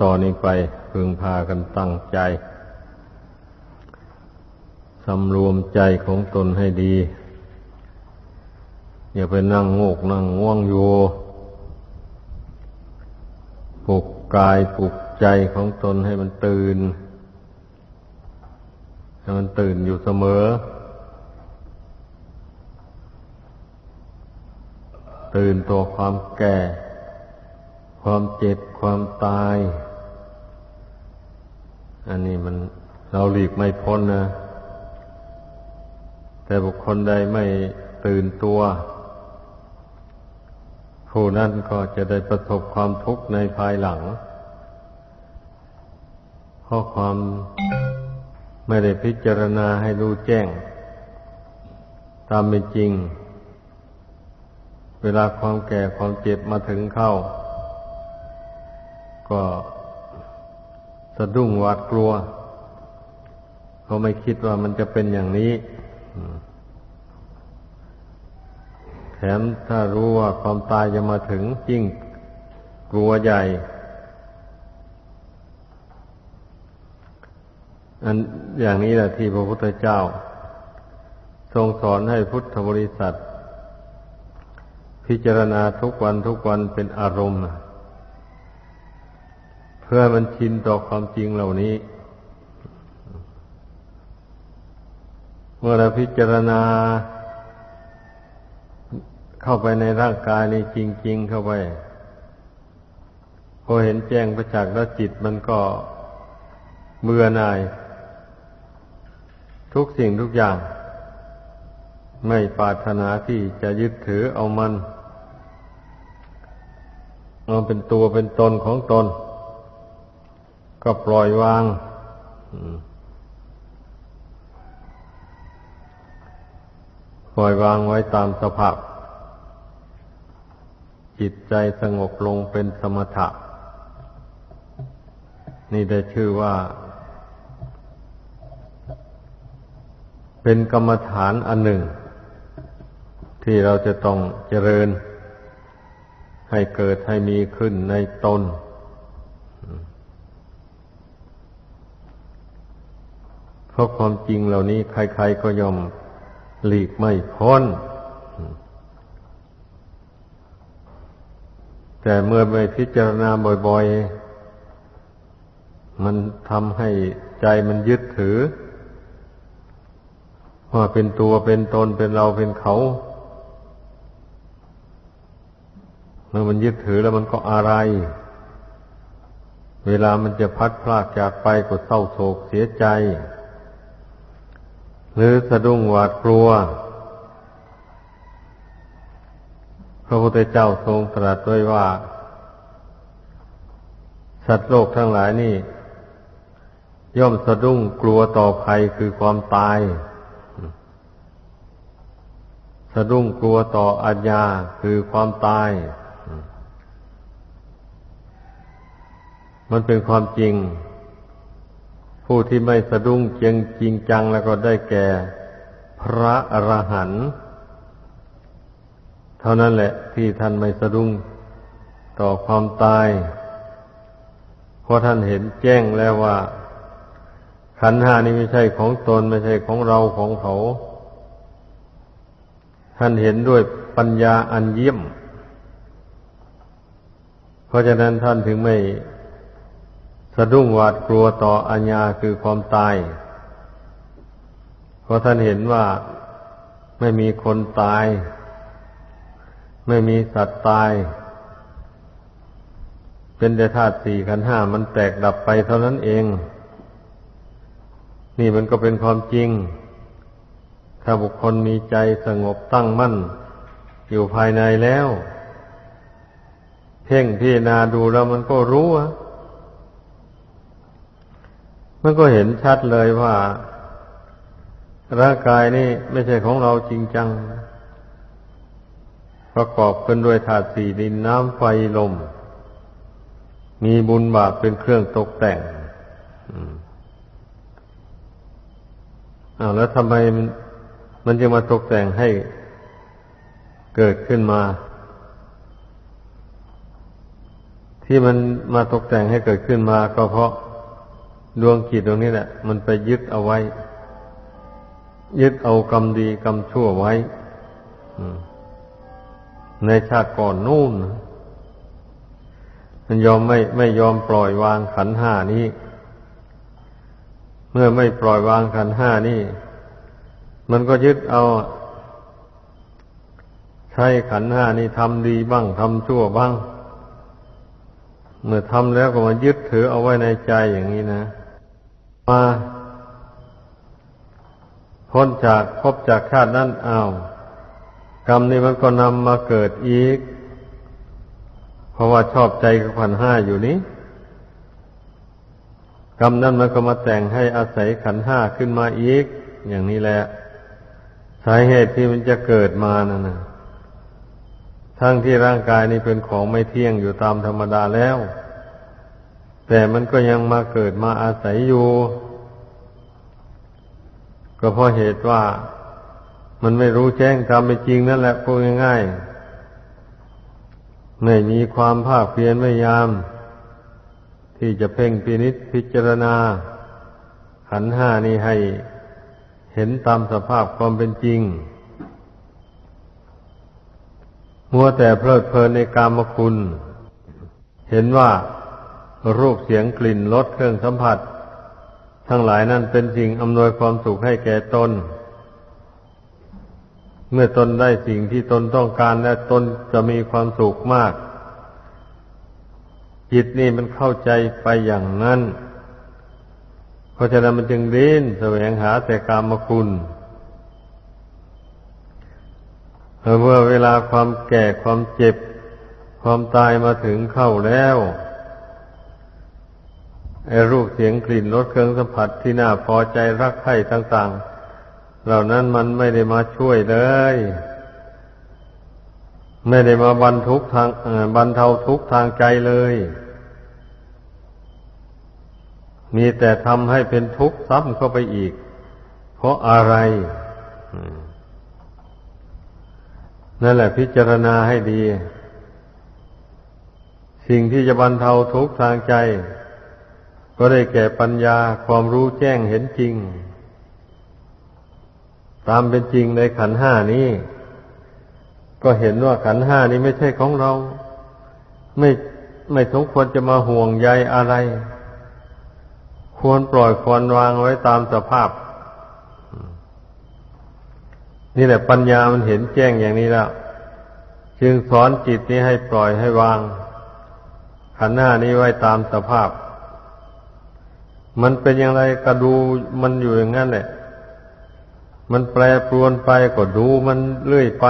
ต่อนนี้ไปพึงพากันตั้งใจ สำรวมใจของตนให้ดี อย่าไปนั่งโงกนั่งง่วงอยู่ปลุกกายปลุกใจของตนให้มันตื่น ให้มันตื่นอยู่เสมอ ตื่นตัวความแก่ ความเจ็บความตาย อันนี้มันเราหลีกไม่พ้นนะ แต่บุคคลใดไม่ตื่นตัว ผู้นั้นก็จะได้ประสบความทุกข์ในภายหลัง เพราะความไม่ได้พิจารณาให้รู้แจ้ง ตามเป็นจริง เวลาความแก่ความเจ็บมาถึงเข้า ก็สะดุ้งหวาดกลัว เขาไม่คิดว่ามันจะเป็นอย่างนี้ แถมถ้ารู้ว่าความตายจะมาถึงยิ่งกลัวใหญ่ อันอย่างนี้แหละที่พระพุทธเจ้า ทรงสอนให้พุทธบริษัท พิจารณาทุกวันทุกวันเป็นอารมณ์ พื่อมันชินต่อความจริงเหล่านี้ เมื่อเราพิจารณา เข้าไปในร่างกายนี้จริง ๆ เข้าไป พอเห็นแจ้งประจักษ์แล้วจิตมันก็เบื่อหน่าย ทุกสิ่งทุกอย่าง ไม่ปรารถนาที่จะยึดถือเอามันเอาเป็นตัวเป็นตนของตน ก็ปล่อยวางปล่อยวางไว้ตามสภาพ จิตใจสงบลงเป็นสมถะ นี่ได้ชื่อว่า เป็นกรรมฐานอันหนึ่ง ที่เราจะต้องเจริญ ให้เกิดให้มีขึ้นในตน ราะความจริงเหล่านี้ใครๆก็ยอมหลีกไม่พ้น แต่เมื่อไม่พิจารณาบ่อยๆ มันทำให้ใจมันยึดถือ ว่าเป็นตัวเป็นตนเป็นเราเป็นเขา เมื่อมันยึดถือแล้วมันก็อะไร เวลามันจะพัดพลากจากไปก็เศร้าโศกเสียใจ หรือสะดุ้งหวาดกลัว พระพุทธเจ้าทรงตรัสไว้ว่า สัตว์โลกทั้งหลายนี่ ย่อมสะดุ้งกลัวต่อภัยคือความตาย สะดุ้งกลัวต่ออัญญาคือความตาย มันเป็นความจริง ผู้ที่ไม่สะดุ้งเจียงจริงจังแล้วก็ได้แก่ พระอรหันต์เท่านั้นแหละที่ท่านไม่สะดุ้งต่อความตาย เพราะท่านเห็นแจ้งแล้วว่า ขันหานี้ไม่ใช่ของตนไม่ใช่ของเราของเขา ท่านเห็นด้วยปัญญาอันเยี่ยม เพราะฉะนั้นท่านถึงไม่ สะดุ้งหวาดกลัวต่ออัญญาคือความตาย เพราะท่านเห็นว่าไม่มีคนตาย ไม่มีสัตว์ตาย เป็นแต่ธาตุสี่ขันห้ามันแตกดับไปเท่านั้นเอง นี่มันก็เป็นความจริง ถ้าบุคคลมีใจสงบตั้งมั่น อยู่ภายในแล้ว เพ่งพิจารณาดูแล้วมันก็รู้อะ มันก็เห็นชัดเลยว่า ร่างกายนี่ไม่ใช่ของเราจริงจัง ประกอบกันด้วยธาตุสี่ดินน้ำไฟลม มีบุญบาปเป็นเครื่องตกแต่งอ้าวแล้วทำไมมันมันจะมาตกแต่งให้เกิดขึ้นมา ที่มันมาตกแต่งให้เกิดขึ้นมาก็เพราะ ดวงจิตตรงนี้แหละ มันไปยึดเอาไว้ ยึดเอากรรมดีกรรมชั่วไว้ในชาติก่อนนู่น มันยอมไม่ไม่ยอมปล่อยวางขันห้านี้ เมื่อไม่ปล่อยวางขันห้านี้มันก็ยึดเอา ใช้ขันห้านี้ทำดีบ้างทำชั่วบ้างเมื่อทำแล้วก็มายึดถือเอาไว้ในใจอย่างนี้นะ มาพ้นจากพบจากชาตินั้นอ้าวกรรมนี้มันก็นำมาเกิดอีก เพราะว่าชอบใจกับขันห้าอยู่นี้กรรมนั้นมันก็มาแต่งให้อาศัยขันห้าขึ้นมาอีก อย่างนี้แหละ สาเหตุที่มันจะเกิดมานั่นนะทั้งที่ร่างกายนี้เป็นของไม่เที่ยงอยู่ตามธรรมดาแล้ว แต่มันก็ยังมาเกิดมาอาศัยอยู่ ก็เพราะเหตุว่ามันไม่รู้แจ้งตามเป็นจริงนั่นแหละพูดง่ายๆไม่มีความภาคเพียรพยายาม ที่จะเพ่งพินิษพิจารณา ขันห้านี้ให้เห็นตามสภาพความเป็นจริง มัวแต่เพลิดเพลินในกามคุณ เห็นว่า รูปเสียงกลิ่นรสเครื่องสัมผัส ทั้งหลายนั้นเป็นสิ่งอำนวยความสุขให้แก่ตน เมื่อตนได้สิ่งที่ตนต้องการและตนจะมีความสุขมาก จิตนี่มันเข้าใจไปอย่างนั้น เพราะฉะนั้นมันจึงดิ้นแสวงหาแต่กามคุณเมื่อเวลาความแก่ความเจ็บ ความตายมาถึงเข้าแล้ว รูปเสียงกลิ่นรสเครื่องสัมผัสที่น่าพอใจรักใคร่ต่างๆ เหล่านั้นมันไม่ได้มาช่วยเลย ไม่ได้มาบรรทุกทางบรรเทาทุกทางใจเลย มีแต่ทำให้เป็นทุกข์ซ้ำเข้าไปอีก เพราะอะไรนั่นแหละพิจารณาให้ดี สิ่งที่จะบรรเทาทุกข์ทางใจ ก็ได้แก่ปัญญาความรู้แจ้งเห็นจริง ตามเป็นจริงในขันห้านี้ ก็เห็นว่าขันห้านี้ไม่ใช่ของเรา ไม่ไม่สมควรจะมาห่วงใยอะไร ควรปล่อยควรวางไว้ตามสภาพ นี่แหละปัญญามันเห็นแจ้งอย่างนี้แล้วจึงสอนจิตนี้ให้ปล่อยให้วางขันห้านี้ไว้ตามสภาพ มันเป็นอย่างไรก็ดูมันอยู่อย่างนั้นแหละ มันแปรปรวนไปก็ดูมันเรื่อยไป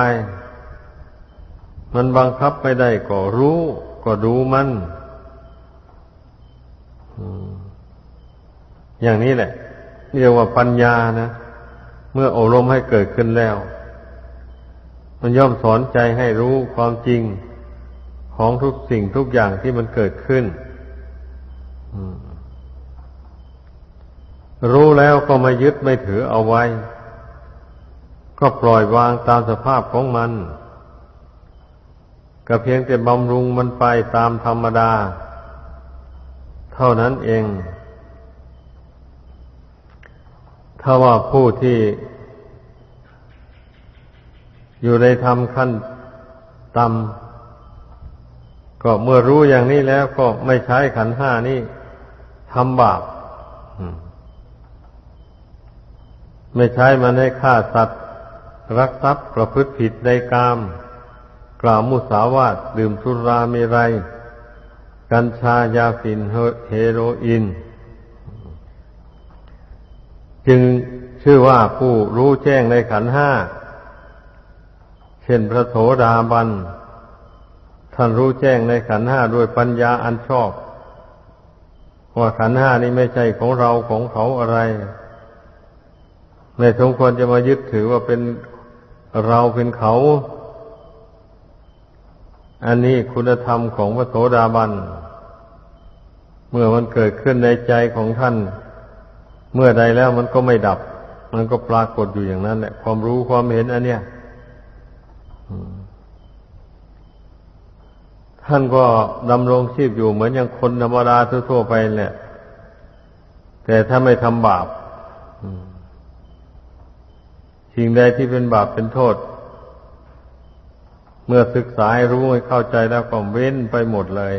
มันบังคับไม่ได้ก็รู้ ก็ดูมัน อย่างนี้แหละเรียกว่าปัญญานะ เมื่ออบรมให้เกิดขึ้นแล้ว มันย่อมสอนใจให้รู้ความจริงของทุกสิ่งทุกอย่างที่มันเกิดขึ้น รู้แล้วก็ไม่ยึดไม่ถือเอาไว้ ก็ปล่อยวางตามสภาพของมัน ก็เพียงแต่บำรุงมันไปตามธรรมดา เท่านั้นเอง ถ้าว่าผู้ที่ อยู่ในธรรมขั้นต่ำก็เมื่อรู้อย่างนี้แล้วก็ไม่ใช้ขันห้านี่ทำบาป ไม่ใช้มันให้ฆ่าสัตว์ รักทรัพย์ประพฤติผิดในกาม กล่าวมุสาวาทดื่มสุราเมรัย กัญชายาฝิ่นเฮโรอีนจึงชื่อว่าผู้รู้แจ้งในขันห้า เช่นพระโสดาบัน ท่านรู้แจ้งในขันห้าด้วยปัญญาอันชอบ ว่าขันห้านี้ไม่ใช่ของเราของเขาอะไร ไม่สมควรจะมายึดถือว่าเป็นเราเป็นเขา อันนี้คุณธรรมของพระโสดาบัน เมื่อมันเกิดขึ้นในใจของท่าน เมื่อใดแล้วมันก็ไม่ดับ มันก็ปรากฏอยู่อย่างนั้นแหละความรู้ความเห็นอันเนี้ยท่านก็ดำรงชีพอยู่เหมือนอย่างคนธรรมดาทั่วๆไปแหละ แต่ถ้าไม่ทำบาป สิ่งใดที่เป็นบาปเป็นโทษ เมื่อศึกษารู้ให้เข้าใจแล้วก็เว้นไปหมดเลย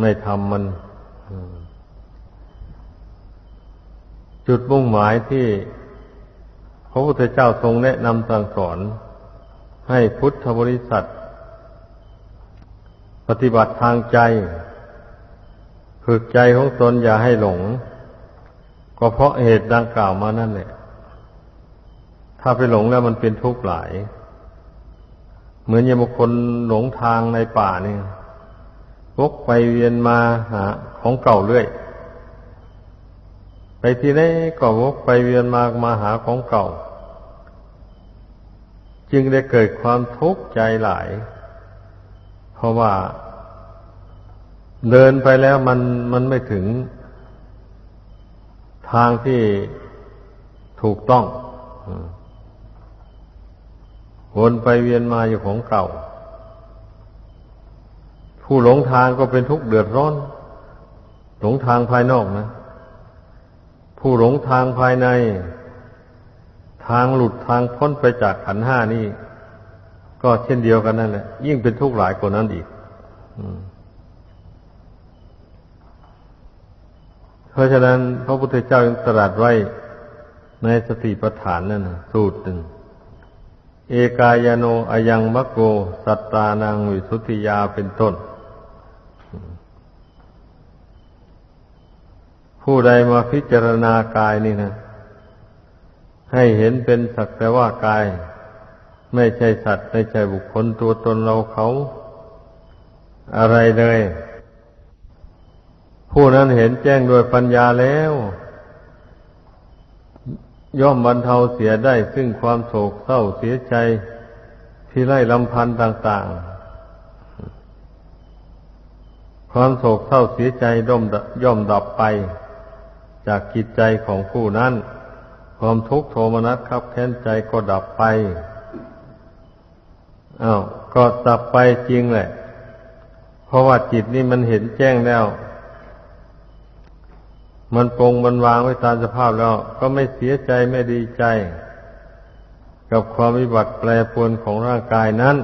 ไม่ทำมัน จุดมุ่งหมายที่พระพุทธเจ้าทรงแนะนำสั่งสอน ให้พุทธบริษัท ปฏิบัติทางใจฝึกใจของตนอย่าให้หลง ก็เพราะเหตุดังกล่าวมานั่นแหละ ถ้าไปหลงแล้วมันเป็นทุกข์หลาย เหมือนอย่างบุคคลหลงทางในป่าเนี่ยวกไปเวียนมาหาของเก่าเรื่อย ไปที่ไหนก็วกไปเวียนมามาหาของเก่า จึงได้เกิดความทุกข์ใจหลาย เพราะว่า เดินไปแล้วมันมันไม่ถึง ทางที่ถูกต้อง วนไปเวียนมาอยู่ของเก่า ผู้หลงทางก็เป็นทุกข์เดือดร้อน หลงทางภายนอกนะ ผู้หลงทางภายใน ทางหลุดทางพ้นไปจากขันห้านี่ ก็เช่นเดียวกันนั่นแหละยิ่งเป็นทุกข์หลายกว่านั้นอีกเพราะฉะนั้น พระพุทธเจ้ายังตรัสไว้ในสติปัฏฐานนั่นนะสูตรหนึ่ง เอกายโนอยังมะโก สัตตานังวิสุทธิยาเป็นต้น ผู้ใดมาพิจารณากายนี่นะ ให้เห็นเป็นสักแต่ว่ากาย ไม่ใช่สัตว์ไม่ใช่บุคคลตัวตนเราเขา อะไรเลย ผู้นั้นเห็นแจ้งโดยปัญญาแล้ว ย่อมบรรเทาเสียได้ซึ่งความโศกเศร้าเสียใจที่ไล่ลำพันธ์ต่าง ๆ ความโศกเศร้าเสียใจย่อมย่อมดับไป จากจิตใจของผู้นั้น ความทุกข์โทมนัสครับแค้นใจก็ดับไปอา้าวก็ดับไปจริงแหละ เพราะว่าจิตนี่มันเห็นแจ้งแล้ว มันปรงมันวางไว้ตามสภาพแล้ว ก็ไม่เสียใจไม่ดีใจ กับความวิบัติแปรปรวนของร่างกายนั้น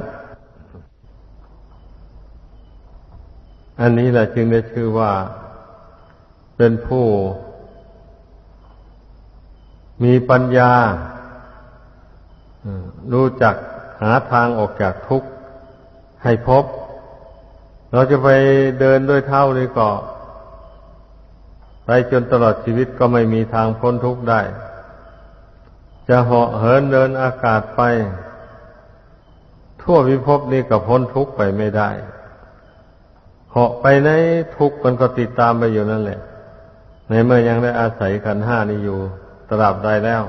อันนี้แหละจึงได้ชื่อว่า เป็นผู้ มีปัญญารู้จักหาทางออกจากทุกข์ให้พบ เราจะไปเดินด้วยเท่านี้ก็ ไปจนตลอดชีวิตก็ไม่มีทางพ้นทุกข์ได้ จะเหาะเหินเดินอากาศไป ทั่ววิภพนี้ก็พ้นทุกข์ไปไม่ได้ เหาะไปในทุกข์มันก็ติดตามไปอยู่นั่นแหละ ในเมื่อยังได้อาศัยขันห้านี้อยู่ตราบใดแล้ว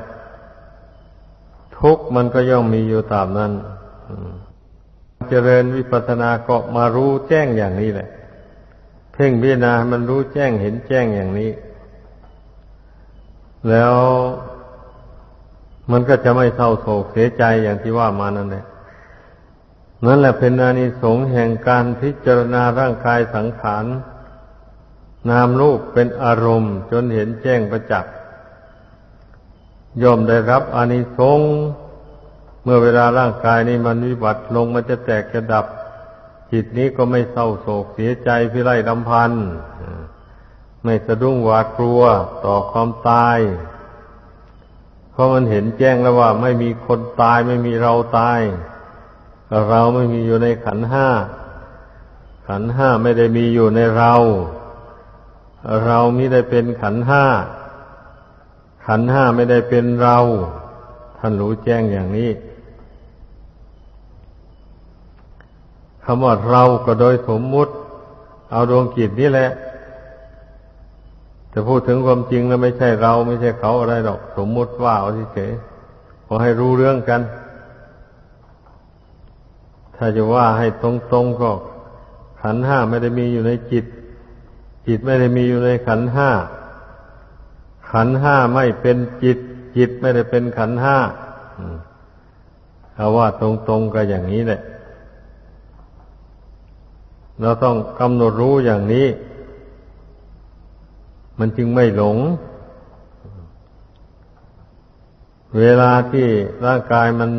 ทุกข์มันก็ย่อมมีอยู่ตามนั้นเจริญวิปัสสนาก็มารู้แจ้งอย่างนี้แหละ เพ่งพิจารณามันรู้แจ้งเห็นแจ้งอย่างนี้ แล้วมันก็จะไม่เศร้าโศกเสียใจอย่างที่ว่ามานั่นแหละนั่นแหละเป็นอานิสงส์แห่งการพิจารณาร่างกายสังขารนามรูปเป็นอารมณ์ จนเห็นแจ้งประจักษ์ย่อมได้รับอานิสงส์เมื่อเวลาร่างกายนี้มันวิบัติลงมันจะแตกจะดับ จิตนี้ก็ไม่เศร้าโศกเสียใจพิไรลำพันธ์ไม่สะดุ้งหวาดกลัวต่อความตาย เพราะมันเห็นแจ้งแล้วว่า ไม่มีคนตายไม่มีเราตาย เราไม่มีอยู่ในขันห้า ขันห้าไม่ได้มีอยู่ในเรา เราไม่ได้เป็นขันห้า ขันห้าไม่ได้เป็นเรา ท่านรู้แจ้งอย่างนี้ คำว่าเราก็โดยสมมุติ เอาดวงจิตนี่แหละจะพูดถึงความจริงแล้วไม่ใช่เราไม่ใช่เขาอะไรหรอก สมมุติว่าเอาเฉยพอให้รู้เรื่องกัน ถ้าจะว่าให้ตรงๆก็ขันห้าไม่ได้มีอยู่ในจิต จิตไม่ได้มีอยู่ในขันห้าขันห้าไม่เป็นจิต จิตไม่ได้เป็นขันห้าเอาว่าตรงๆก็อย่างนี้แหละ เราต้องกำหนดรู้อย่างนี้ มันจึงไม่หลง เวลาที่ร่างกายมัน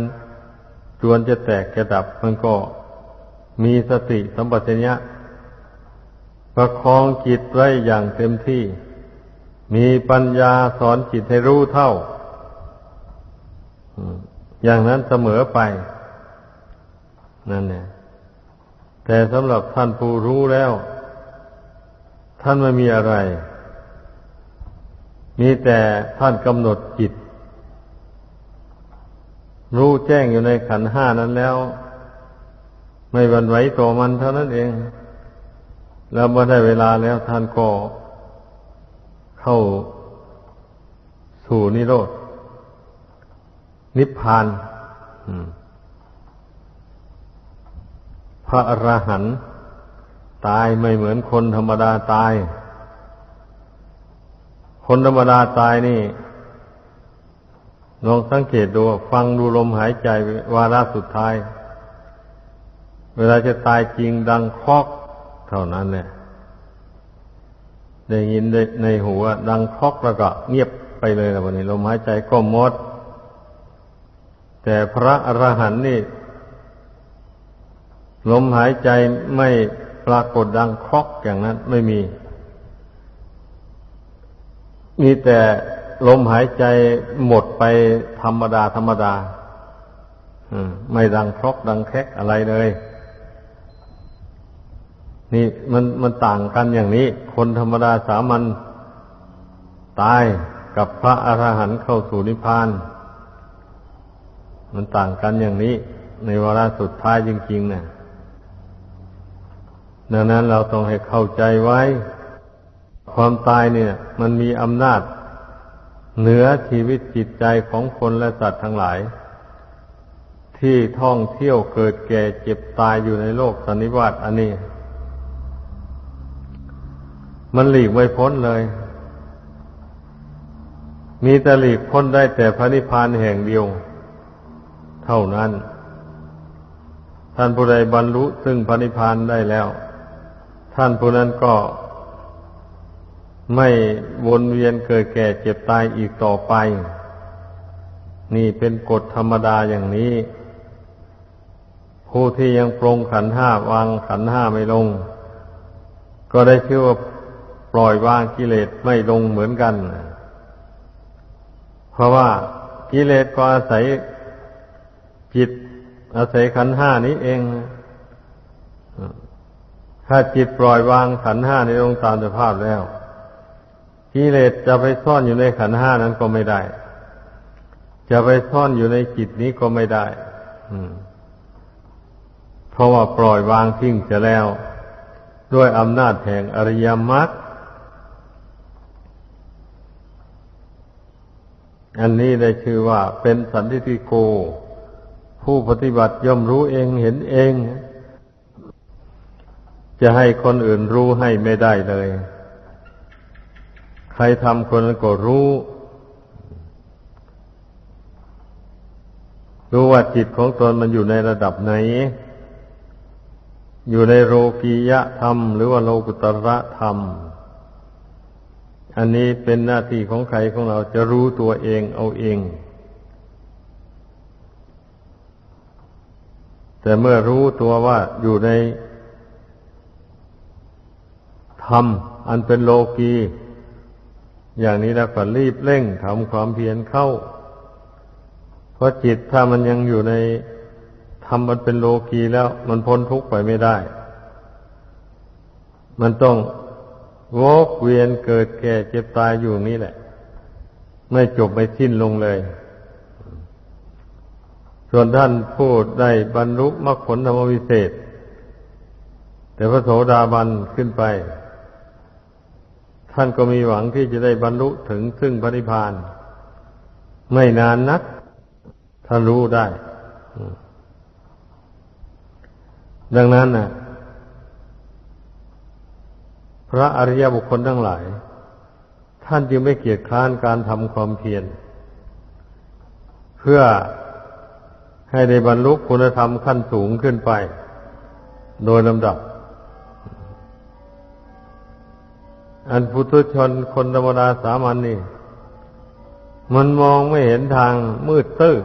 จวนจะแตกจะดับ มันก็มีสติสัมปชัญญะประคองจิตไว้อย่างเต็มที่ มีปัญญาสอนจิตให้รู้เท่า อย่างนั้นเสมอไป นั่นเนี่ย แต่สำหรับท่านผู้รู้แล้ว ท่านไม่มีอะไร มีแต่ท่านกำหนดจิต รู้แจ้งอยู่ในขันห้านั้นแล้ว ไม่บันไหวต่อมันเท่านั้นเอง แล้วเมื่อได้เวลาแล้วท่านก็เข้าสู่นิโรธนิพพาน อืม พระอรหันต์ตายไม่เหมือนคนธรรมดาตาย คนธรรมดาตายนี่ลองสังเกตดูฟังดูลมหายใจวาระสุดท้าย เวลาจะตายจริงดังคอกเท่านั้นเนี่ยได้ยินในหัวดังคอกแล้วก็เงียบไปเลยแล้ววันนี้ลมหายใจก็หมด แต่พระอรหันต์นี่ ลมหายใจไม่ปรากฏดังครอกอย่างนั้นไม่มี มีแต่ลมหายใจหมดไปธรรมดา ธรรมดาไม่ดังครอกดังแคกอะไรเลย นี่มันมันต่างกันอย่างนี้ คนธรรมดาสามัญตายกับพระอรหันต์เข้าสู่นิพพาน มันต่างกันอย่างนี้ ในเวลาสุดท้ายจริงๆเนะี่ย ดังนั้นเราต้องให้เข้าใจไว้ ความตายเนี่ย มันมีอำนาจ เหนือชีวิตจิตใจของคนและสัตว์ทั้งหลาย ที่ท่องเที่ยวเกิดแก่เจ็บตายอยู่ในโลกสันนิวาตอันนี้ มันหลีกไม่พ้นเลย มีแต่หลีกพ้นได้แต่พระนิพพานแห่งเดียว เท่านั้น ท่านผู้ใดบรรลุซึ่งพระนิพพานได้แล้ว ท่านผู้นั้นก็ไม่วนเวียนเกิดแก่เจ็บตายอีกต่อไป นี่เป็นกฎธรรมดาอย่างนี้ ผู้ที่ยังปรงขันห้าวางขันห้าไม่ลง ก็ได้ชื่อว่าปล่อยวางกิเลสไม่ลงเหมือนกัน เพราะว่ากิเลสก็อาศัยจิตอาศัยขันห้านี้เอง ถ้าจิตปล่อยวางขันห้าในองค์ตามสภาพแล้วกิเลสจะไปซ่อนอยู่ในขันห้านั้นก็ไม่ได้ จะไปซ่อนอยู่ในจิตนี้ก็ไม่ได้เพราะว่าปล่อยวางทิ้งจะแล้ว ด้วยอำนาจแห่งอริยมรรคอันนี้ได้ชื่อว่าเป็นสันติโก ผู้ปฏิบัติย่อมรู้เองเห็นเอง จะให้คนอื่นรู้ให้ไม่ได้เลย ใครทำคนก็รู้ รู้ว่าจิตของตนมันอยู่ในระดับไหน อยู่ในโลกียะธรรม หรือว่าโลกุตระธรรม อันนี้เป็นหน้าที่ของใครของเราจะรู้ตัวเองเอาเองแต่เมื่อรู้ตัวว่าอยู่ใน ธรรม อันเป็นโลกีอย่างนี้แล้วก็รีบเร่งทำความเพียรเข้า เพราะจิตถ้ามันยังอยู่ในธรรมมันเป็นโลกีแล้วมันพ้นทุกข์ไปไม่ได้ มันต้องวกเวียนเกิดแก่เจ็บตายอยู่นี่แหละ ไม่จบไม่สิ้นลงเลย ส่วนท่านพูดได้บรรลุมรรคผลธรรมวิเศษ แต่พระโสดาบันขึ้นไป ท่านก็มีหวังที่จะได้บรรลุถึงซึ่งพระนิพพาน ไม่นานนักท่านรู้ได้ ดังนั้นนะพระอริยบุคคลทั้งหลาย ท่านจึงไม่เกียจคร้านการทำความเพียร เพื่อให้ได้บรรลุคุณธรรมขั้นสูงขึ้นไป โดยลำดับ อันพุทุชนคนธรรมดาสามัญนนี่ มันมองไม่เห็นทางมืดตื้อ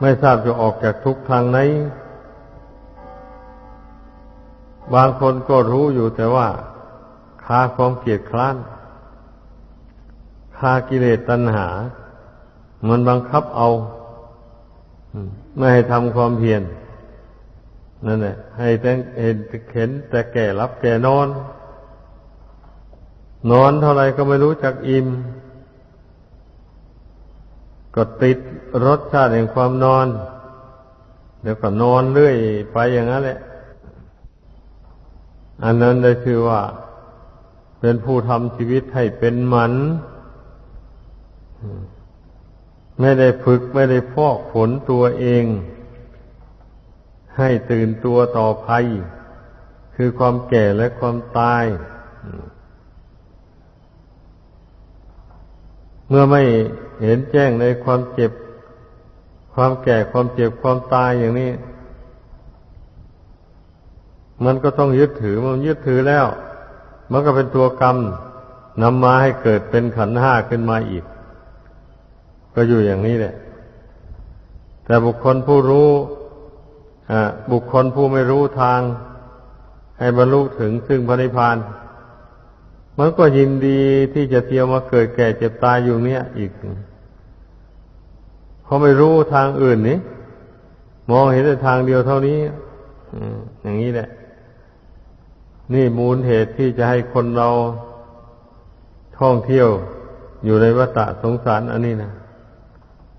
ไม่ทราบจะออกจากทุกทางไหน บางคนก็รู้อยู่แต่ว่าคาความเกียดคร้านคากิเลสตัณหา มันบังคับเอาไม่ให้ทำความเพียรนั่นแหละให้แต่เห็นเห็นแต่แก่รับแก่นอน นอนเท่าไรก็ไม่รู้จักอิ่มก็ติดรสชาติแห่งความนอน เดี๋ยวก็นอนเรื่อยไปอย่างนั้นแหละ อันนั้นได้ชื่อว่า เป็นผู้ทำชีวิตให้เป็นหมัน ไม่ได้ฝึกไม่ได้ฟอกฝนตัวเอง ให้ตื่นตัวต่อภัย คือความแก่และความตาย เมื่อไม่เห็นแจ้งในความเจ็บ ความแก่ความเจ็บความตายอย่างนี้ มันก็ต้องยึดถือมันยึดถือแล้ว มันก็เป็นตัวกรรมนำมาให้เกิดเป็นขันห้าขึ้นมาอีก ก็อยู่อย่างนี้แหละ แต่บุคคลผู้รู้บุคคลผู้ไม่รู้ทาง ให้บรรลุถึงซึ่งพระนิพพาน มันก็ยินดีที่จะเที่ยวมาเกิดแก่เจ็บตายอยู่เนี้ยอีกเขาไม่รู้ทางอื่นนี่มองเห็นแต่ทางเดียวเท่านี้อย่างนี้แหละ นี่มูลเหตุที่จะให้คนเราท่องเที่ยวอยู่ในวัฏสงสารอันนี้นะ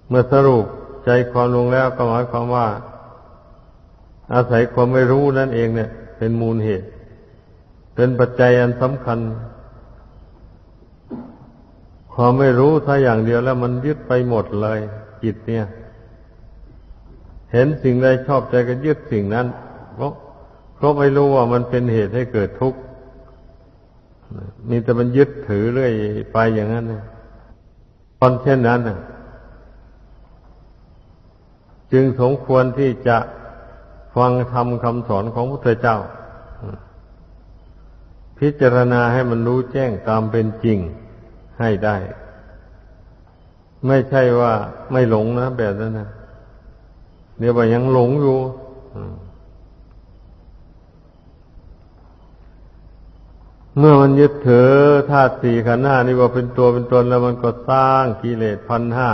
เมื่อสรุปใจความลงแล้วก็หมายความว่า อาศัยความไม่รู้นั่นเองเนี่ย เป็นมูลเหตุ เป็นปัจจัยอันสำคัญ ความไม่รู้ถ้าอย่างเดียวแล้วมันยึดไปหมดเลยจิตเนี่ย เห็นสิ่งใดชอบใจก็ยึดสิ่งนั้น เพราะเพราะไม่รู้ว่ามันเป็นเหตุให้เกิดทุกข์มีแต่มันยึดถือเรื่อยไปอย่างนั้นนะตอนเช่นนั้นนะจึงสมควรที่จะฟังธรรมคำสอนของพระพุทธเจ้า พิจารณาให้มันรู้แจ้งตามเป็นจริง ให้ได้ ไม่ใช่ว่าไม่หลงนะแบบนั้นนะเดี๋ยวว่ายังหลงอยู่เมื่อมันยึดถือธาตุสี่ขันธ์ห้านี่ว่าเป็นตัวเป็นตนแล้วมันก็สร้างกิเลสพันห้า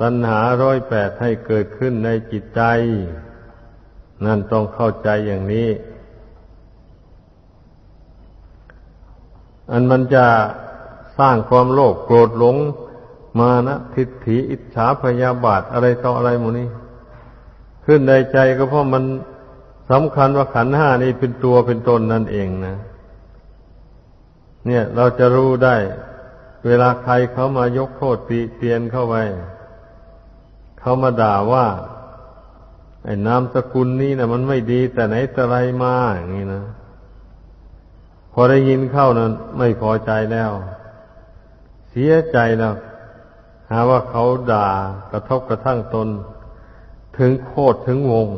ตัณหาร้อยแปดให้เกิดขึ้นในจิตใจ นั่นต้องเข้าใจอย่างนี้ อันมันจะ สร้างความโลภโกรธหลง มานะทิฏฐิอิจฉาพยาบาทอะไรต่ออะไรหมดนี้ ขึ้นในใจก็เพราะมันสำคัญว่าขันห้านี้เป็นตัวเป็นตนนั่นเองนะ เนี่ยเราจะรู้ได้ เวลาใครเขามายกโทษตีเตียนเข้าไปเขามาด่าว่า ไอ้นามสกุลนี้นะมันไม่ดีแต่ไหนแต่ไรมาอย่างนี้นะพอได้ยินเข้านั้นไม่พอใจแล้ว เสียใจแล้วหาว่าเขาด่ากระทบกระทั่งตน ถึงโคตรถึงวง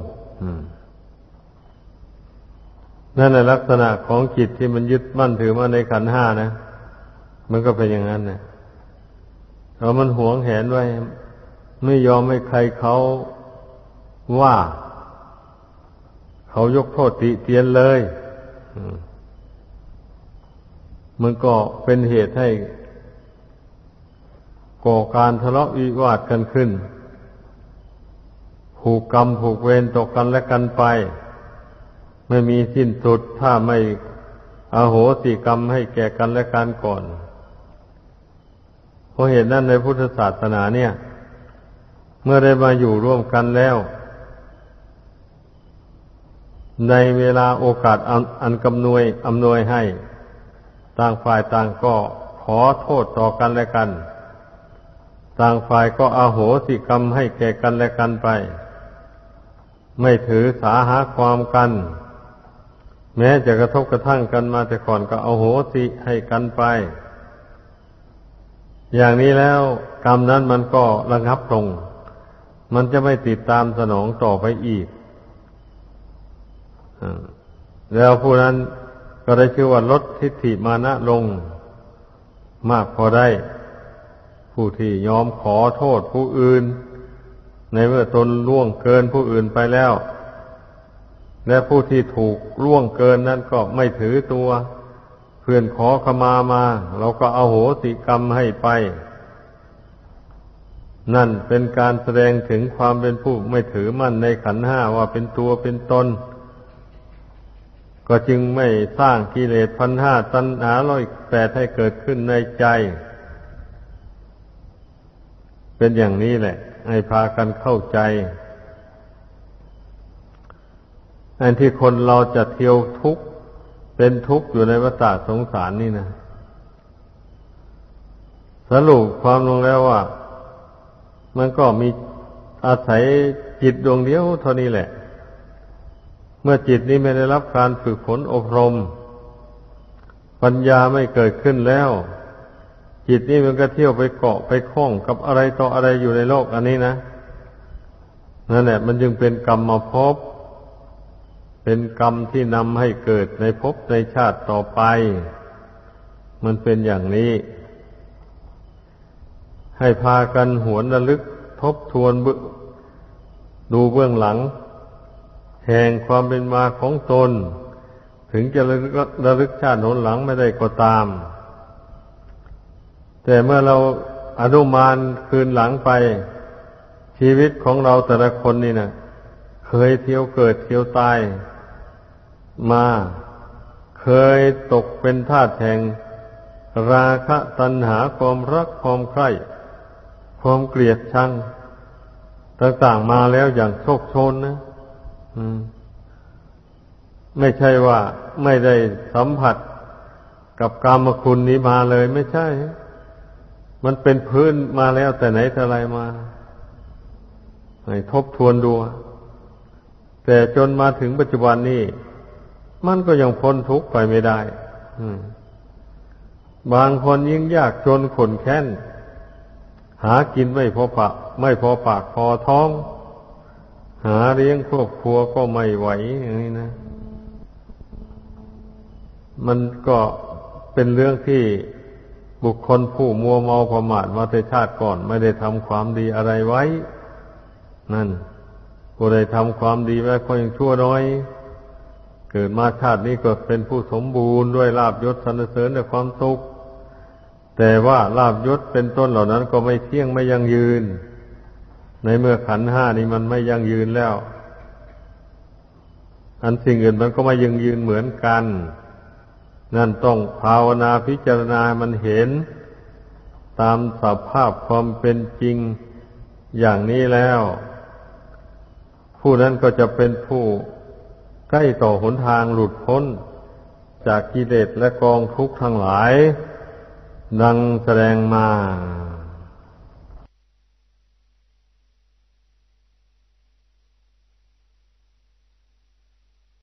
นั่นแหละลักษณะของจิตที่มันยึดมั่นถือมาในขันห้านะ มันก็เป็นอย่างนั้นนะเรามันหวงแหนไว้ ไม่ยอมให้ใครเขาว่า เขายกโทษติเตียนเลยมันก็เป็นเหตุให้ ก่อการทะเลาะวิวาทกันขึ้น ผูกกรรมผูกเวรตกกันและกันไป ไม่มีสิ้นสุดถ้าไม่อโหสิกรรมให้แก่กันและกันก่อนเพราะเหตุนั้นในพุทธศาสนาเนี่ย เมื่อได้มาอยู่ร่วมกันแล้ว ในเวลาโอกาสอันกำนวยอำนวยให้ ต่างฝ่ายต่างก็ขอโทษต่อกันและกัน ต่างฝ่ายก็อาโหสิกรรมให้แก่กันและกันไป ไม่ถือสาหาความกัน แม้จะกระทบกระทั่งกันมาแต่ก่อนก็เอาโหสิให้กันไป อย่างนี้แล้วกรรมนั้นมันก็ระงับลงมันจะไม่ติดตามสนองต่อไปอีกแล้วผู้นั้นก็ได้ชื่อว่าลดทิฏฐิมานะลง มากพอได้ ผู้ที่ยอมขอโทษผู้อื่น ในเมื่อตนล่วงเกินผู้อื่นไปแล้ว และผู้ที่ถูกล่วงเกินนั้นก็ไม่ถือตัว เพื่อนขอขมามา เราก็เอาโหสิกรรมให้ไป นั่นเป็นการแสดงถึงความเป็นผู้ไม่ถือมั่นในขันห้าว่าเป็นตัวเป็นตนก็จึงไม่สร้างกิเลสพันห้าตัณหาร้อยแปดให้เกิดขึ้นในใจ เป็นอย่างนี้แหละ ให้พากันเข้าใจ อันที่คนเราจะเที่ยวทุกข์เป็นทุกข์อยู่ในวัฏสงสารนี่นะสรุปความลงแล้วว่า มันก็มีอาศัยจิตดวงเดียวเท่านี้แหละ เมื่อจิตนี้ไม่ได้รับการฝึกฝนอบรม ปัญญาไม่เกิดขึ้นแล้ว จิตนี้มันก็เที่ยวไปเกาะไปคล้องกับอะไรต่ออะไรอยู่ในโลกอันนี้นะนั่นแหละ มันจึงเป็นกรรมมาพบ เป็นกรรมที่นำให้เกิดในภพในชาติต่อไป มันเป็นอย่างนี้ ให้พากันหวนระลึกทบทวนดูเบื้องหลัง แห่งความเป็นมาของตน ถึงจะระลึกชาติหนหลังไม่ได้ก็ตาม แต่เมื่อเราอนุมานคืนหลังไป ชีวิตของเราแต่ละคนนี่นะเคยเที่ยวเกิดเที่ยวตาย มา เคยตกเป็นทาสแห่ง ราคะตัณหาความรักความใคร่ความเกลียดชังต่างๆมาแล้วอย่างโชคชนนะไม่ใช่ว่าไม่ได้สัมผัสกับกรรมคุณนี้มาเลยไม่ใช่ มันเป็นพื้นมาแล้วแต่ไหนแต่ไรมา ให้ทบทวนดู แต่จนมาถึงปัจจุบันนี้มันก็ยังพ้นทุกข์ไปไม่ได้บางคนยิ่งยากจนขนแค้น หากินไม่พอปากไม่พอปากพอท้อง หาเลี้ยงครอบครัวก็ไม่ไหวอย่างนี้นะ มันก็เป็นเรื่องที่ บุคคลผู้มัวเมาประมาทมาแต่ชาติก่อน ไม่ได้ทำความดีอะไรไว้ นั่นผู้ใดทำความดีไว้ก็ยังชั่วน้อย เกิดมาชาตินี้ก็เป็นผู้สมบูรณ์ด้วยลาบยศสรรเสริญและความสุขแต่ว่าลาบยศเป็นต้นเหล่านั้นก็ไม่เที่ยงไม่ยั่งยืน ในเมื่อขันห้านี้มันไม่ยั่งยืนแล้ว อันสิ่งอื่นมันก็ไม่ยั่งยืนเหมือนกัน นั่นต้องภาวนาพิจารณามันเห็น ตามสภาพความเป็นจริงอย่างนี้แล้ว ผู้นั้นก็จะเป็นผู้ใกล้ต่อหนทางหลุดพ้น จากกิเลสและกองทุกข์ทั้งหลาย ดังแสดงมา